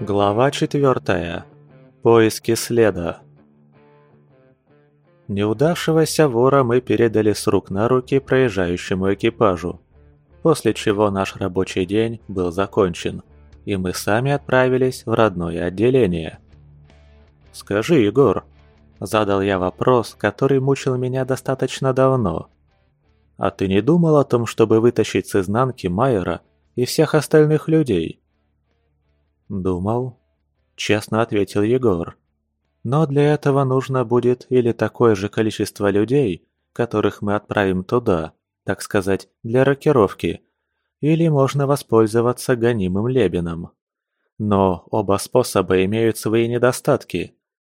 Глава четвертая. Поиски следа. Неудавшегося вора мы передали с рук на руки проезжающему экипажу, после чего наш рабочий день был закончен, и мы сами отправились в родное отделение. «Скажи, Егор», – задал я вопрос, который мучил меня достаточно давно. «А ты не думал о том, чтобы вытащить с изнанки Майера и всех остальных людей?» «Думал», – честно ответил Егор. «Но для этого нужно будет или такое же количество людей, которых мы отправим туда, так сказать, для рокировки, или можно воспользоваться гонимым Лебином. Но оба способа имеют свои недостатки.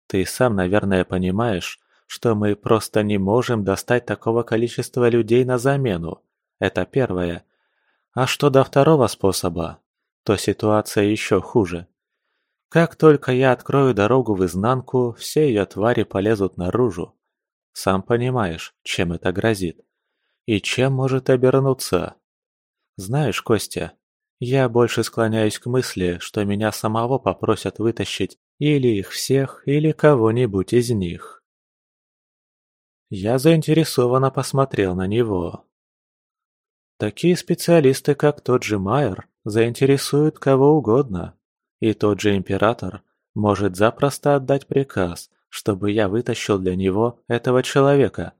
Ты сам, наверное, понимаешь, что мы просто не можем достать такого количества людей на замену. Это первое. А что до второго способа, то ситуация еще хуже. Как только я открою дорогу в изнанку, все ее твари полезут наружу. Сам понимаешь, чем это грозит. И чем может обернуться. Знаешь, Костя, я больше склоняюсь к мысли, что меня самого попросят вытащить или их всех, или кого-нибудь из них. Я заинтересованно посмотрел на него. Такие специалисты, как тот же Майер, заинтересуют кого угодно. И тот же император может запросто отдать приказ, чтобы я вытащил для него этого человека.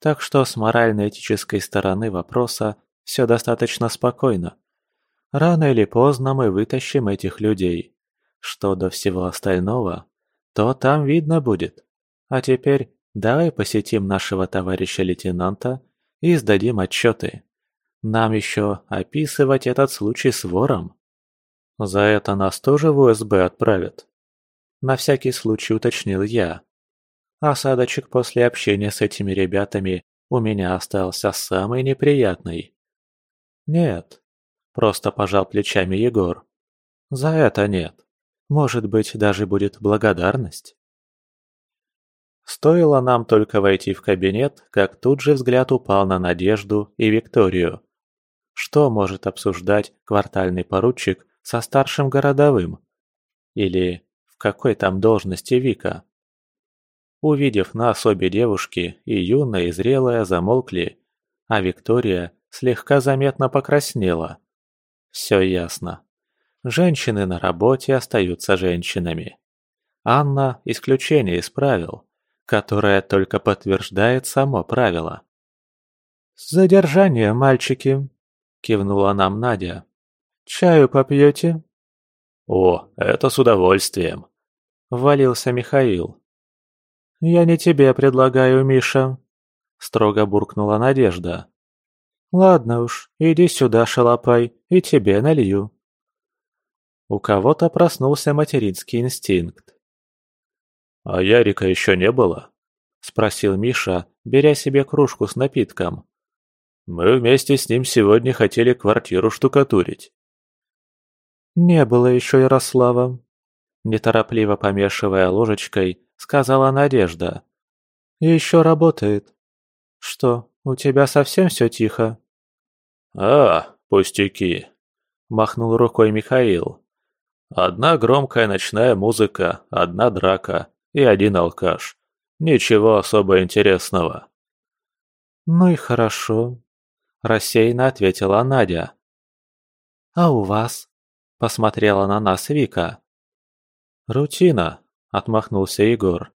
Так что с морально-этической стороны вопроса все достаточно спокойно. Рано или поздно мы вытащим этих людей. Что до всего остального, то там видно будет. А теперь давай посетим нашего товарища лейтенанта и сдадим отчеты. Нам еще описывать этот случай с вором. За это нас тоже в УСБ отправят. На всякий случай уточнил я. Осадочек после общения с этими ребятами у меня остался самый неприятный. Нет, просто пожал плечами Егор. За это нет. Может быть, даже будет благодарность. Стоило нам только войти в кабинет, как тут же взгляд упал на Надежду и Викторию. Что может обсуждать квартальный поручик со старшим городовым? Или в какой там должности Вика? Увидев нас, обе девушки, и юная, и зрелая, замолкли, а Виктория слегка заметно покраснела. Все ясно. Женщины на работе остаются женщинами. Анна – исключение из правил, которое только подтверждает само правило. «Задержание, мальчики!» Кивнула нам Надя. «Чаю попьете?» «О, это с удовольствием!» – ввалился Михаил. «Я не тебе предлагаю, Миша», – строго буркнула Надежда. «Ладно уж, иди сюда, шалопай, и тебе налью». У кого-то проснулся материнский инстинкт. «А Ярика еще не было?» – спросил Миша, беря себе кружку с напитком. Мы вместе с ним сегодня хотели квартиру штукатурить. Не было еще Ярослава. Неторопливо помешивая ложечкой, сказала Надежда. Еще работает. Что, у тебя совсем все тихо? А, пустяки. Махнул рукой Михаил. Одна громкая ночная музыка, одна драка и один алкаш. Ничего особо интересного. Ну и хорошо, рассеянно ответила Надя. «А у вас?» – посмотрела на нас Вика. «Рутина», – отмахнулся Егор.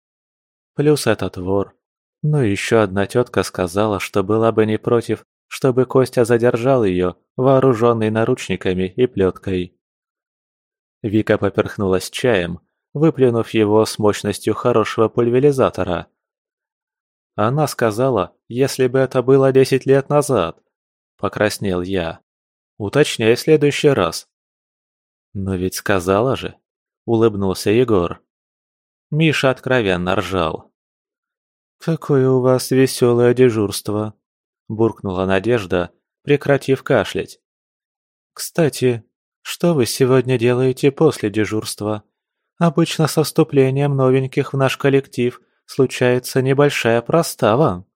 «Плюс этот вор. Ну и еще одна тетка сказала, что была бы не против, чтобы Костя задержал ее, вооруженный наручниками и плеткой». Вика поперхнулась чаем, выплюнув его с мощностью хорошего пульверизатора. Она сказала, если бы это было десять лет назад, Покраснел я. Уточняй в следующий раз. Но ведь сказала же. Улыбнулся Егор. Миша откровенно ржал. «Какое у вас веселое дежурство!» Буркнула Надежда, прекратив кашлять. «Кстати, что вы сегодня делаете после дежурства? Обычно со вступлением новеньких в наш коллектив случается небольшая простава».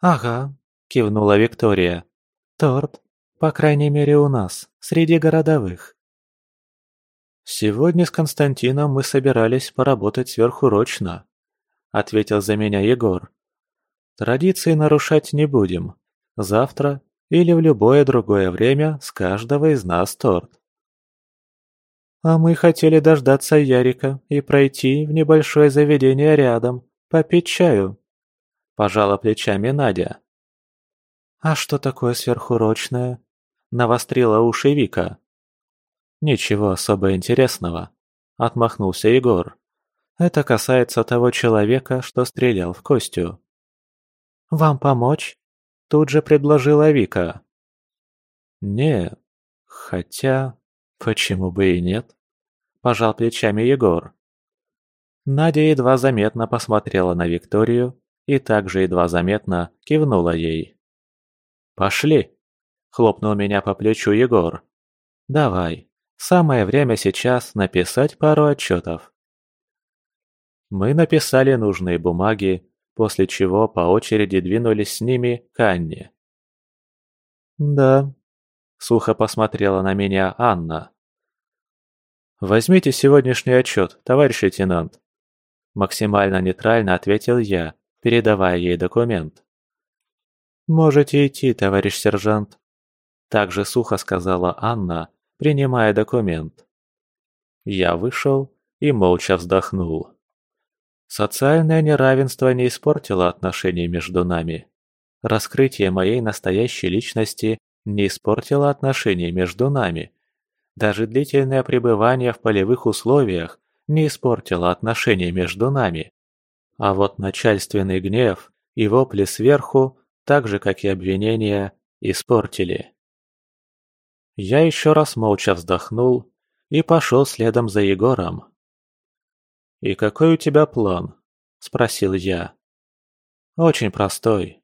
«Ага», — кивнула Виктория. Торт. По крайней мере у нас, среди городовых. «Сегодня с Константином мы собирались поработать сверхурочно», — ответил за меня Егор. «Традиции нарушать не будем. Завтра или в любое другое время с каждого из нас торт». «А мы хотели дождаться Ярика и пройти в небольшое заведение рядом, попить чаю», – пожала плечами Надя. «А что такое сверхурочное?» – навострила уши Вика. «Ничего особо интересного», – отмахнулся Егор. «Это касается того человека, что стрелял в Костю». «Вам помочь?» – тут же предложила Вика. «Не, хотя, почему бы и нет?» – пожал плечами Егор. Надя едва заметно посмотрела на Викторию и также едва заметно кивнула ей. «Пошли!» – хлопнул меня по плечу Егор. «Давай, Самое время сейчас написать пару отчетов. Мы написали нужные бумаги, после чего по очереди двинулись с ними к Анне. «Да», — сухо посмотрела на меня Анна. «Возьмите сегодняшний отчет, товарищ лейтенант», — максимально нейтрально ответил я, передавая ей документ. «Можете идти, товарищ сержант», — также сухо сказала Анна, принимая документ. Я вышел и молча вздохнул. Социальное неравенство не испортило отношений между нами. Раскрытие моей настоящей личности не испортило отношений между нами. Даже длительное пребывание в полевых условиях не испортило отношений между нами. А вот начальственный гнев и вопли сверху, так же как и обвинения, испортили. Я еще раз молча вздохнул и пошел следом за Егором. «И какой у тебя план?» – спросил я. «Очень простой.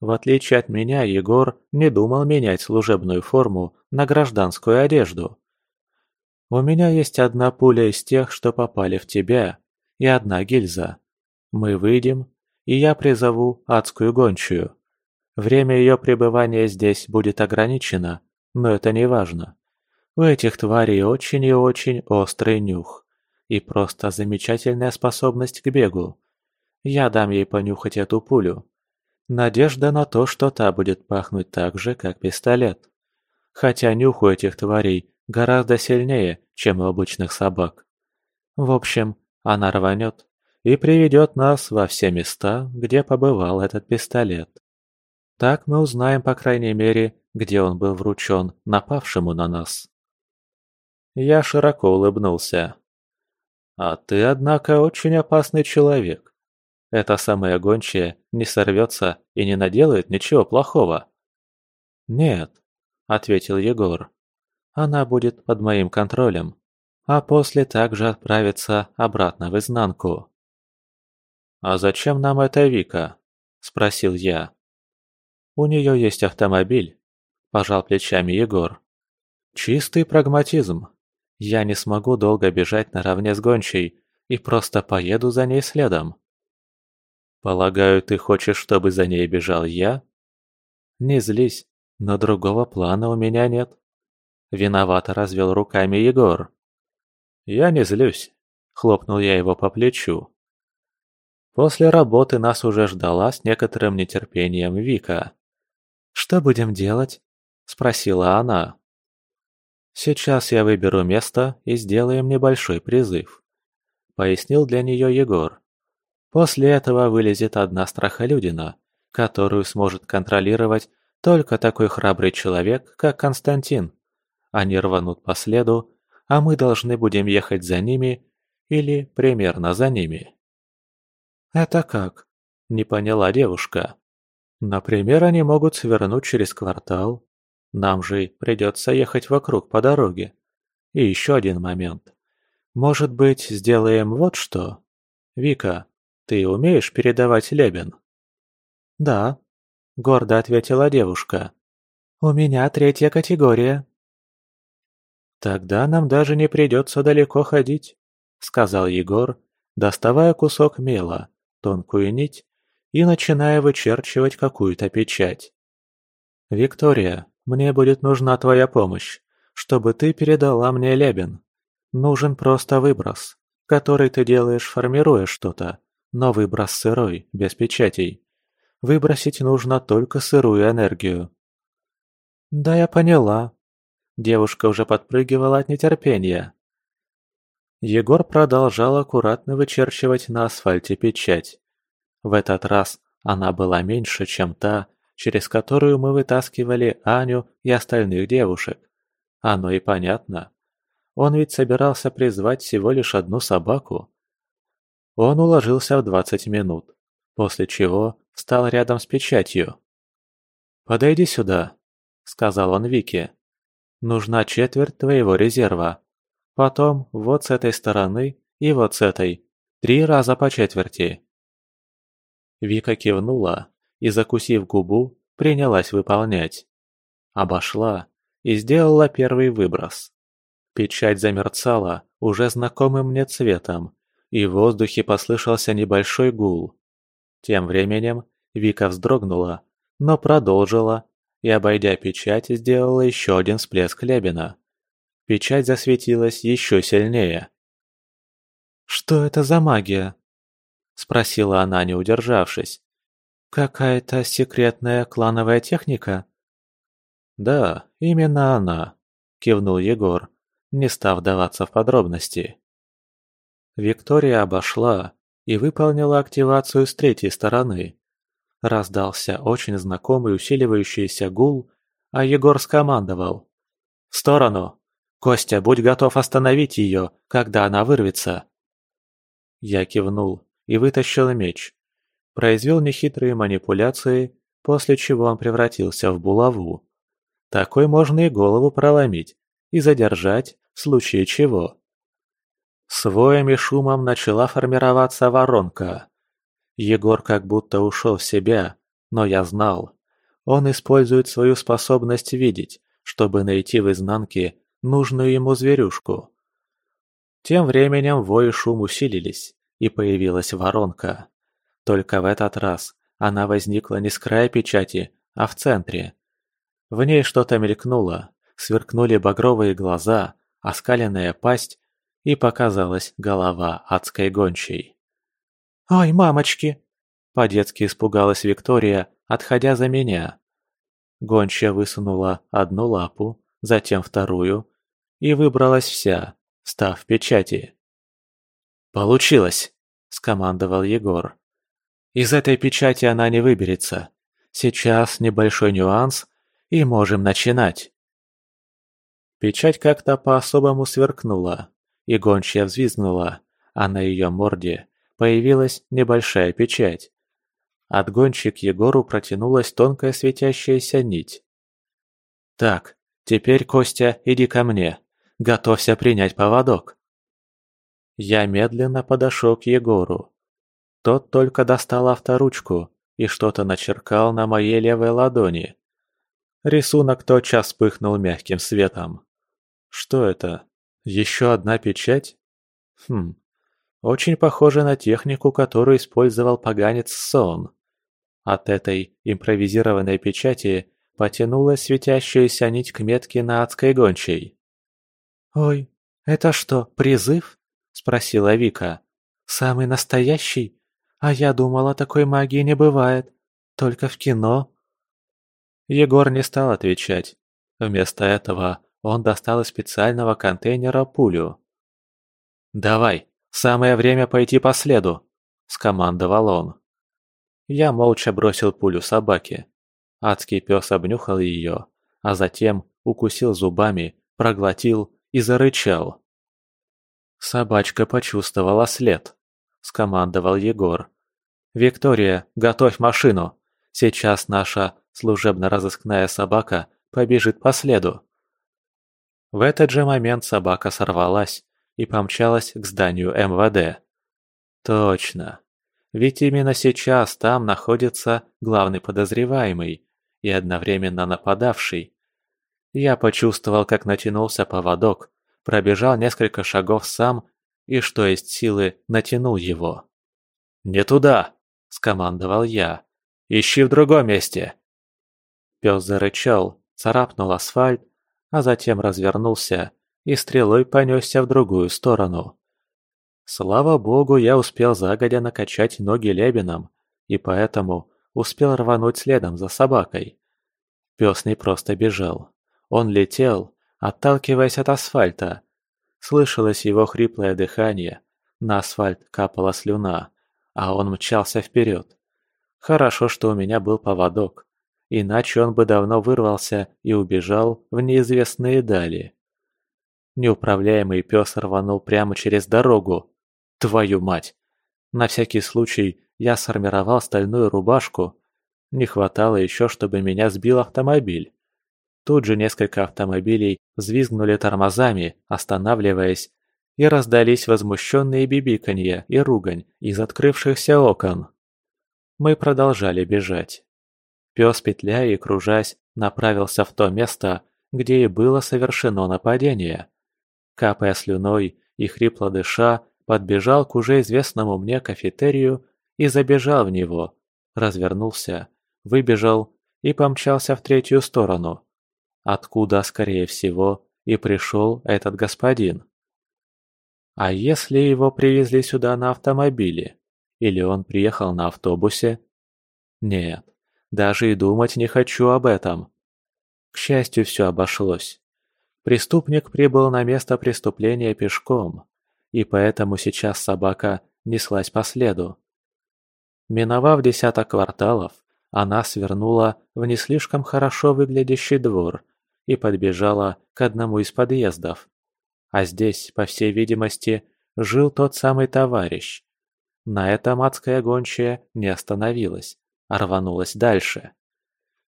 В отличие от меня, Егор не думал менять служебную форму на гражданскую одежду. У меня есть одна пуля из тех, что попали в тебя, и одна гильза. Мы выйдем, и я призову адскую гончую. Время ее пребывания здесь будет ограничено, но это не важно. У этих тварей очень и очень острый нюх. И просто замечательная способность к бегу. Я дам ей понюхать эту пулю. Надежда на то, что та будет пахнуть так же, как пистолет. Хотя нюх у этих тварей гораздо сильнее, чем у обычных собак. В общем, она рванет и приведет нас во все места, где побывал этот пистолет. Так мы узнаем, по крайней мере, где он был вручен напавшему на нас. Я широко улыбнулся. «А ты, однако, очень опасный человек. Эта самая гончая не сорвется и не наделает ничего плохого». «Нет», — ответил Егор. «Она будет под моим контролем, а после также отправится обратно в изнанку». «А зачем нам эта Вика?» – спросил я. «У нее есть автомобиль, – пожал плечами Егор. «Чистый прагматизм. Я не смогу долго бежать наравне с гончей и просто поеду за ней следом». «Полагаю, ты хочешь, чтобы за ней бежал я?» «Не злись, но другого плана у меня нет». Виновато развел руками Егор. «Я не злюсь», – хлопнул я его по плечу. После работы нас уже ждала с некоторым нетерпением Вика. «Что будем делать?» спросила она. «Сейчас я выберу место и сделаем небольшой призыв», — пояснил для нее Егор. «После этого вылезет одна страхолюдина, которую сможет контролировать только такой храбрый человек, как Константин. Они рванут по следу, а мы должны будем ехать за ними или примерно за ними». «Это как?» – не поняла девушка. «Например, они могут свернуть через квартал, нам же придется ехать вокруг по дороге. И еще один момент. Может быть, сделаем вот что? Вика, ты умеешь передавать лебен? Да, гордо ответила девушка. У меня третья категория. Тогда нам даже не придется далеко ходить, сказал Егор, доставая кусок мела, тонкую нить и начиная вычерчивать какую-то печать. «Виктория, мне будет нужна твоя помощь, чтобы ты передала мне Лебен. Нужен просто выброс, который ты делаешь, формируя что-то, но выброс сырой, без печатей. Выбросить нужно только сырую энергию. Да я поняла. Девушка уже подпрыгивала от нетерпения. Егор продолжал аккуратно вычерчивать на асфальте печать. В этот раз она была меньше, чем та, через которую мы вытаскивали Аню и остальных девушек. Оно и понятно. Он ведь собирался призвать всего лишь одну собаку. Он уложился в 20 минут, после чего встал рядом с печатью. «Подойди сюда», — сказал он Вике. «Нужна четверть твоего резерва. Потом вот с этой стороны и вот с этой. Три раза по четверти. Вика кивнула и, закусив губу, принялась выполнять. Обошла и сделала первый выброс. Печать замерцала уже знакомым мне цветом, и в воздухе послышался небольшой гул. Тем временем Вика вздрогнула, но продолжила и, обойдя печать, сделала еще один всплеск Лебина. Печать засветилась еще сильнее. «Что это за магия?» – спросила она, не удержавшись. «Какая-то секретная клановая техника?» «Да, именно она», – кивнул Егор, не став вдаваться в подробности. Виктория обошла и выполнила активацию с третьей стороны. Раздался очень знакомый усиливающийся гул, а Егор скомандовал. «В сторону!» «Костя, будь готов остановить ее, когда она вырвется!» Я кивнул и вытащил меч. Произвел нехитрые манипуляции, после чего он превратился в булаву. Такой можно и голову проломить, и задержать, в случае чего. С воем и шумом начала формироваться воронка. Егор как будто ушел в себя, но я знал. Он использует свою способность видеть, чтобы найти в изнанке нужную ему зверюшку. Тем временем вой и шум усилились, и появилась воронка. Только в этот раз она возникла не с края печати, а в центре. В ней что-то мелькнуло, сверкнули багровые глаза, оскаленная пасть, и показалась голова адской гончей. «Ой, мамочки!» – по-детски испугалась Виктория, отходя за меня. Гончая высунула одну лапу, затем вторую, и выбралась вся, став печати. «Получилось!» – скомандовал Егор. «Из этой печати она не выберется. Сейчас небольшой нюанс, и можем начинать». Печать как-то по-особому сверкнула, и гончая взвизгнула, а на ее морде появилась небольшая печать. От гончик Егору протянулась тонкая светящаяся нить. «Так, Теперь, Костя, иди ко мне. Готовься принять поводок. Я медленно подошел к Егору. Тот только достал авторучку и что-то начеркал на моей левой ладони. Рисунок тотчас вспыхнул мягким светом. Что это? Еще одна печать? Хм, очень похоже на технику, которую использовал поганец Сон. От этой импровизированной печати Потянулась светящаяся нить к метке на адской гончей. «Ой, это что, призыв?» – спросила Вика. «Самый настоящий? А я думала, такой магии не бывает. Только в кино». Егор не стал отвечать. Вместо этого он достал из специального контейнера пулю. «Давай, самое время пойти по следу», – скомандовал он. Я молча бросил пулю собаке. Адский пес обнюхал ее, а затем укусил зубами, проглотил и зарычал. Собачка почувствовала след. Скомандовал Егор. «Виктория, готовь машину. Сейчас наша служебно-розыскная собака побежит по следу». В этот же момент собака сорвалась и помчалась к зданию МВД. Точно. Ведь именно сейчас там находится главный подозреваемый, и одновременно нападавший. Я почувствовал, как натянулся поводок, пробежал несколько шагов сам и, что есть силы, натянул его. «Не туда!» – скомандовал я. «Ищи в другом месте!» Пес зарычал, царапнул асфальт, а затем развернулся и стрелой понесся в другую сторону. Слава богу, я успел загодя накачать ноги лебеном, и поэтому успел рвануть следом за собакой. Пес не просто бежал. Он летел, отталкиваясь от асфальта. Слышалось его хриплое дыхание, на асфальт капала слюна, а он мчался вперед. Хорошо, что у меня был поводок, иначе он бы давно вырвался и убежал в неизвестные дали. Неуправляемый пес рванул прямо через дорогу. Твою мать! На всякий случай я сформировал стальную рубашку. Не хватало еще, чтобы меня сбил автомобиль. Тут же несколько автомобилей взвизгнули тормозами, останавливаясь, и раздались возмущенные бибиканье и ругань из открывшихся окон. Мы продолжали бежать. Пес, петляя и кружась, направился в то место, где и было совершено нападение. Капая слюной и хрипло дыша, подбежал к уже известному мне кафетерию и забежал в него, развернулся, выбежал и помчался в третью сторону, откуда, скорее всего, и пришел этот господин. А если его привезли сюда на автомобиле? Или он приехал на автобусе? Нет, даже и думать не хочу об этом. К счастью, все обошлось. Преступник прибыл на место преступления пешком, и поэтому сейчас собака неслась по следу. Миновав десяток кварталов, она свернула в не слишком хорошо выглядящий двор и подбежала к одному из подъездов. А здесь, по всей видимости, жил тот самый товарищ, на этом адская гончая не остановилась, а рванулась дальше.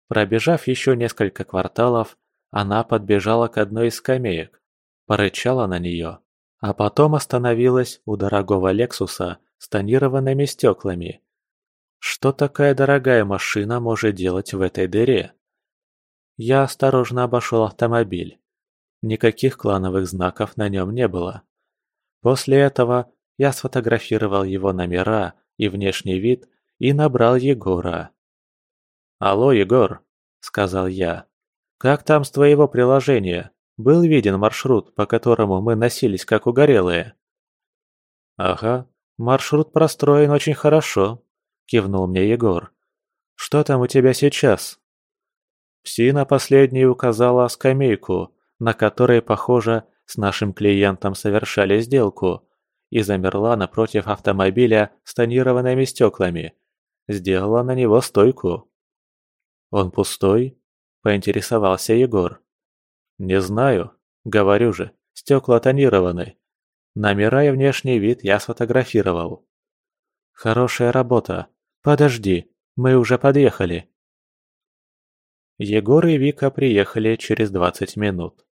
Пробежав еще несколько кварталов, она подбежала к одной из скамеек, порычала на нее, а потом остановилась у дорогого Лексуса с тонированными стеклами. Что такая дорогая машина может делать в этой дыре? Я осторожно обошел автомобиль. Никаких клановых знаков на нем не было. После этого я сфотографировал его номера и внешний вид и набрал Егора. «Алло, Егор», — сказал я. «Как там с твоего приложения? Был виден маршрут, по которому мы носились как угорелые?» «Ага, маршрут простроен очень хорошо», — кивнул мне Егор. «Что там у тебя сейчас?» Псина последней указала скамейку, на которой, похоже, с нашим клиентом совершали сделку, и замерла напротив автомобиля с тонированными стеклами. Сделала на него стойку. «Он пустой?» – поинтересовался Егор. «Не знаю. Говорю же, стекла тонированы. Номера и внешний вид я сфотографировал». «Хорошая работа. Подожди, мы уже подъехали». Егор и Вика приехали через двадцать минут.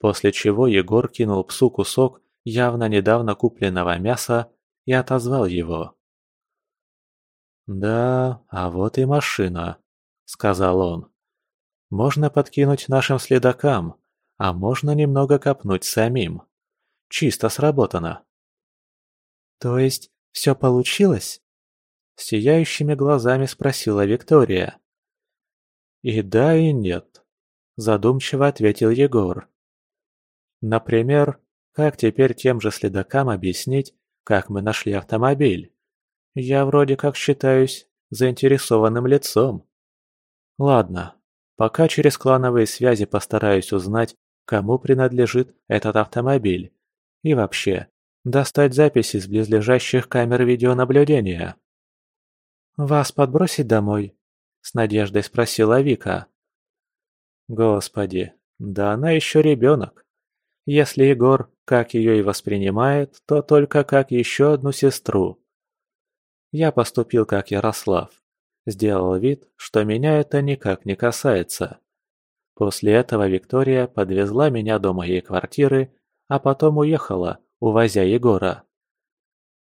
После чего Егор кинул псу кусок явно недавно купленного мяса и отозвал его. «Да, а вот и машина», — сказал он. «Можно подкинуть нашим следакам, а можно немного копнуть самим. Чисто сработано». «То есть все получилось?» Сияющими глазами спросила Виктория. «И да, и нет», – задумчиво ответил Егор. «Например, как теперь тем же следакам объяснить, как мы нашли автомобиль? Я вроде как считаюсь заинтересованным лицом. Ладно, пока через клановые связи постараюсь узнать, кому принадлежит этот автомобиль. И вообще, достать записи с близлежащих камер видеонаблюдения. «Вас подбросить домой?» – с надеждой спросила Вика. Господи, да она еще ребенок. Если Егор как ее и воспринимает, то только как еще одну сестру. Я поступил как Ярослав. Сделал вид, что меня это никак не касается. После этого Виктория подвезла меня до моей квартиры, а потом уехала, увозя Егора.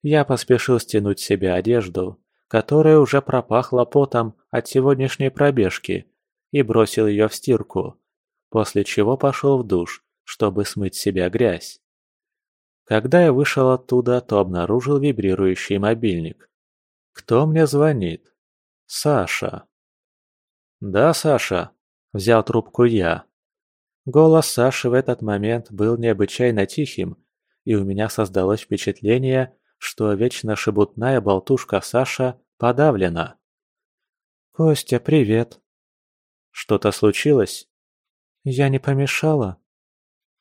Я поспешил стянуть себе одежду, которая уже пропахла потом от сегодняшней пробежки, и бросил ее в стирку, после чего пошел в душ, чтобы смыть с себя грязь. Когда я вышел оттуда, то обнаружил вибрирующий мобильник. Кто мне звонит? Саша. «Да, Саша», — взял трубку я. Голос Саши в этот момент был необычайно тихим, и у меня создалось впечатление, что вечно шебутная болтушка Саша подавлена. «Костя, привет!» «Что-то случилось?» «Я не помешала?»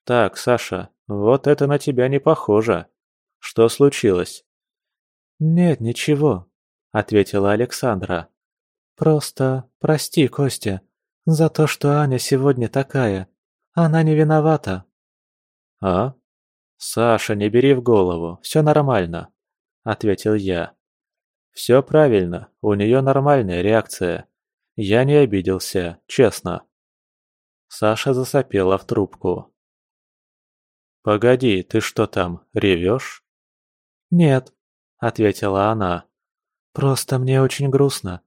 «Так, Саша, вот это на тебя не похоже. Что случилось?» «Нет, ничего», — ответила Александра. «Просто прости, Костя, за то, что Аня сегодня такая. Она не виновата». «А? Саша, не бери в голову, все нормально», — ответил я. «Все правильно, у нее нормальная реакция. Я не обиделся, честно». Саша засопела в трубку. «Погоди, ты что там, ревешь?» «Нет», — ответила она. «Просто мне очень грустно.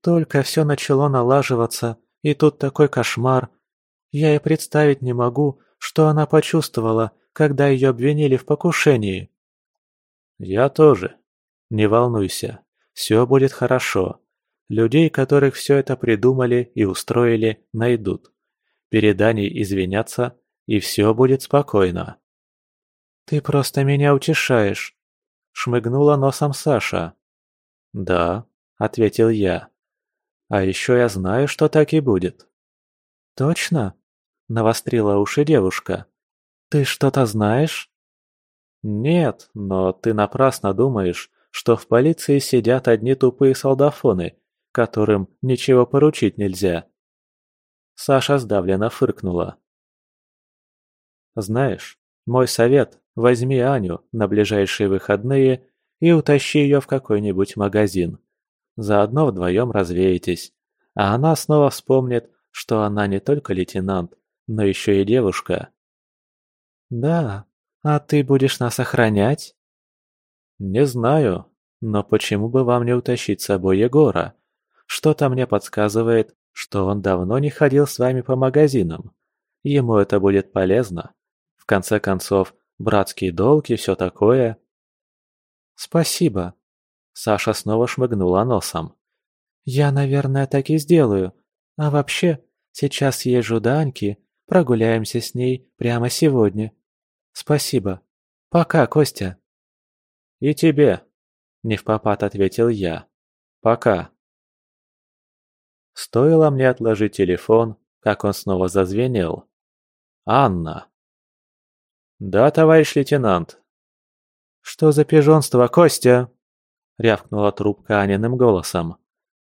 Только все начало налаживаться, и тут такой кошмар. Я и представить не могу, что она почувствовала, когда ее обвинили в покушении». «Я тоже. Не волнуйся, все будет хорошо. Людей, которых все это придумали и устроили, найдут. Перед извинятся, и все будет спокойно». «Ты просто меня утешаешь», — шмыгнула носом Саша. «Да», — ответил я. «А еще я знаю, что так и будет». «Точно?» — навострила уши девушка. «Ты что-то знаешь?» «Нет, но ты напрасно думаешь, что в полиции сидят одни тупые солдафоны, которым ничего поручить нельзя». Саша сдавленно фыркнула. «Знаешь, мой совет – возьми Аню на ближайшие выходные и утащи ее в какой-нибудь магазин. Заодно вдвоем развеетесь, а она снова вспомнит, что она не только лейтенант, но еще и девушка». «Да, а ты будешь нас охранять?» «Не знаю, но почему бы вам не утащить с собой Егора? Что-то мне подсказывает, что он давно не ходил с вами по магазинам. Ему это будет полезно. В конце концов, братский долг и все такое». «Спасибо». Саша снова шмыгнула носом. «Я, наверное, так и сделаю. А вообще, сейчас съезжу до Аньки, прогуляемся с ней прямо сегодня. «Спасибо. Пока, Костя». «И тебе», — невпопад ответил я. «Пока». Стоило мне отложить телефон, как он снова зазвенел. «Анна». «Да, товарищ лейтенант». «Что за пижонство, Костя?» — рявкнула трубка Аниным голосом.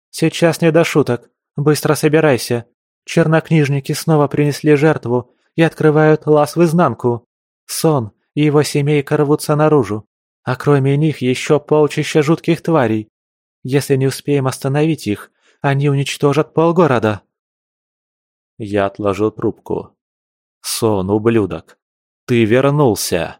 «Сейчас не до шуток. Быстро собирайся. Чернокнижники снова принесли жертву и открывают лаз в изнанку. Сон и его семейка рвутся наружу, а кроме них еще полчища жутких тварей. Если не успеем остановить их, они уничтожат полгорода. Я отложил трубку. «Сон, ублюдок! Ты вернулся!»